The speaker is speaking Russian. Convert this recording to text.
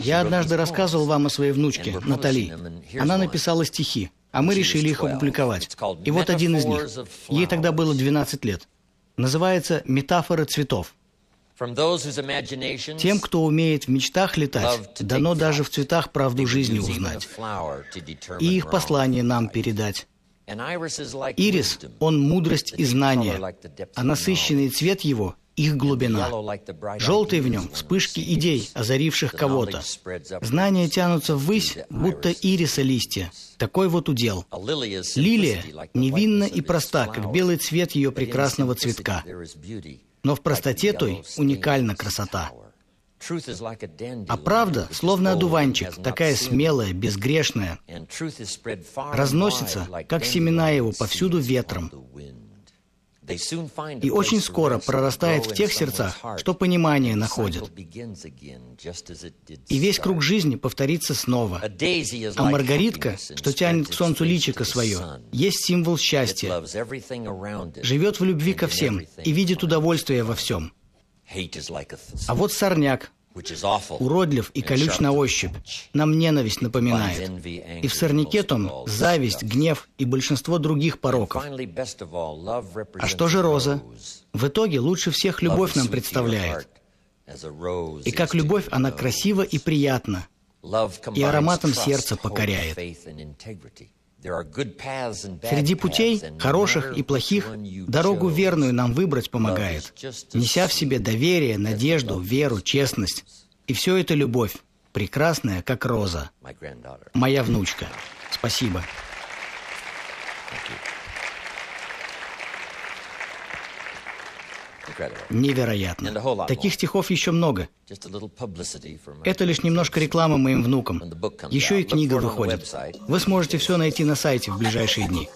Я однажды рассказывал вам о своей внучке, Натали. Она написала стихи, а мы решили их опубликовать. И вот один из них. Ей тогда было 12 лет. Называется «Метафоры цветов». Тем, кто умеет в мечтах летать, дано даже в цветах правду жизни узнать и их послание нам передать. Ирис, он мудрость и знание, а насыщенный цвет его — их глубина. Желтый в нем — вспышки идей, озаривших кого-то. Знания тянутся ввысь, будто ириса листья. Такой вот удел. Лилия невинна и проста, как белый цвет ее прекрасного цветка. Но в простоте той уникальна красота. А правда, словно одуванчик, такая смелая, безгрешная, разносится, как семена его, повсюду ветром. И очень скоро прорастает в тех сердцах, что понимание находит. И весь круг жизни повторится снова. А маргаритка, что тянет к солнцу личико свое, есть символ счастья. Живет в любви ко всем и видит удовольствие во всем. А вот сорняк, уродлив и колюч на ощупь, нам ненависть напоминает. И в сорняке том зависть, гнев и большинство других пороков. А что же роза? В итоге лучше всех любовь нам представляет. И как любовь она красива и приятна, и ароматом сердца покоряет. Среди путей, хороших и плохих, дорогу верную нам выбрать помогает, неся в себе доверие, надежду, веру, честность. И все это любовь, прекрасная, как роза. Моя внучка. Спасибо. Невероятно. Таких стихов еще много. Это лишь немножко рекламы моим внукам. Еще и книга выходит. Вы сможете все найти на сайте в ближайшие дни.